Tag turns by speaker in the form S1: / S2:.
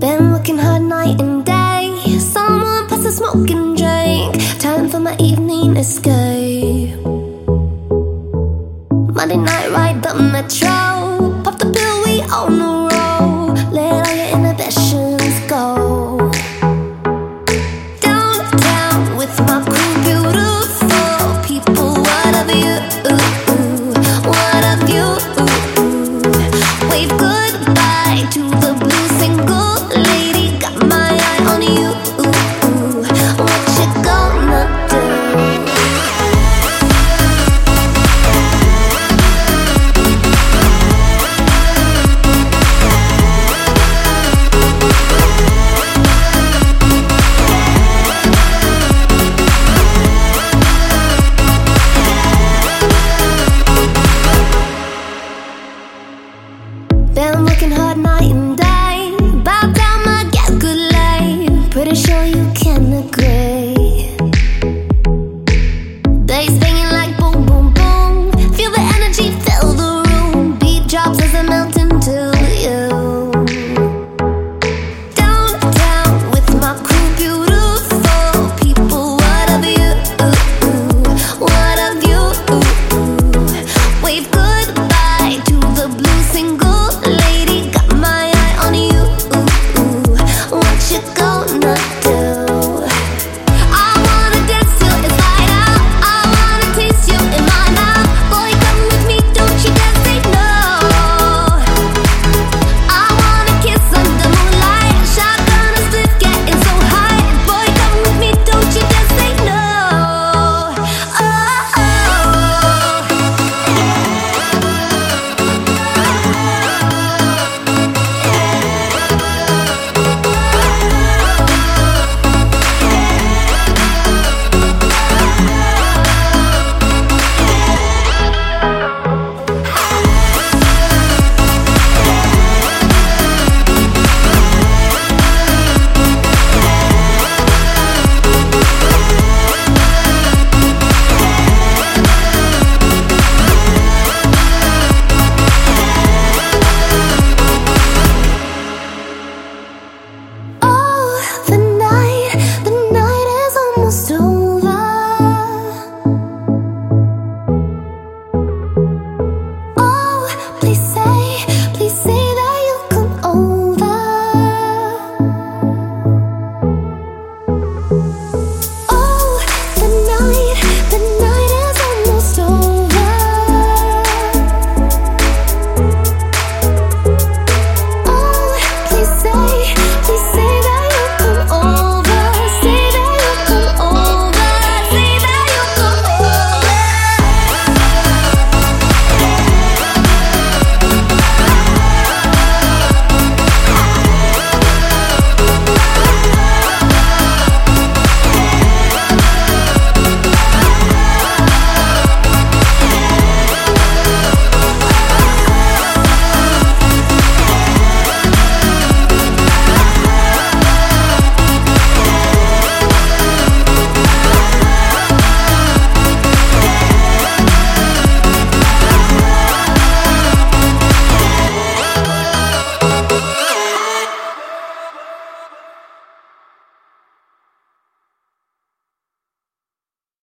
S1: Been working hard night and day. Someone pass a smoking drink. Time for my evening escape. Monday night ride the metro. Been working hard night and day. Bob down my get good life. Pretty sure you can agree.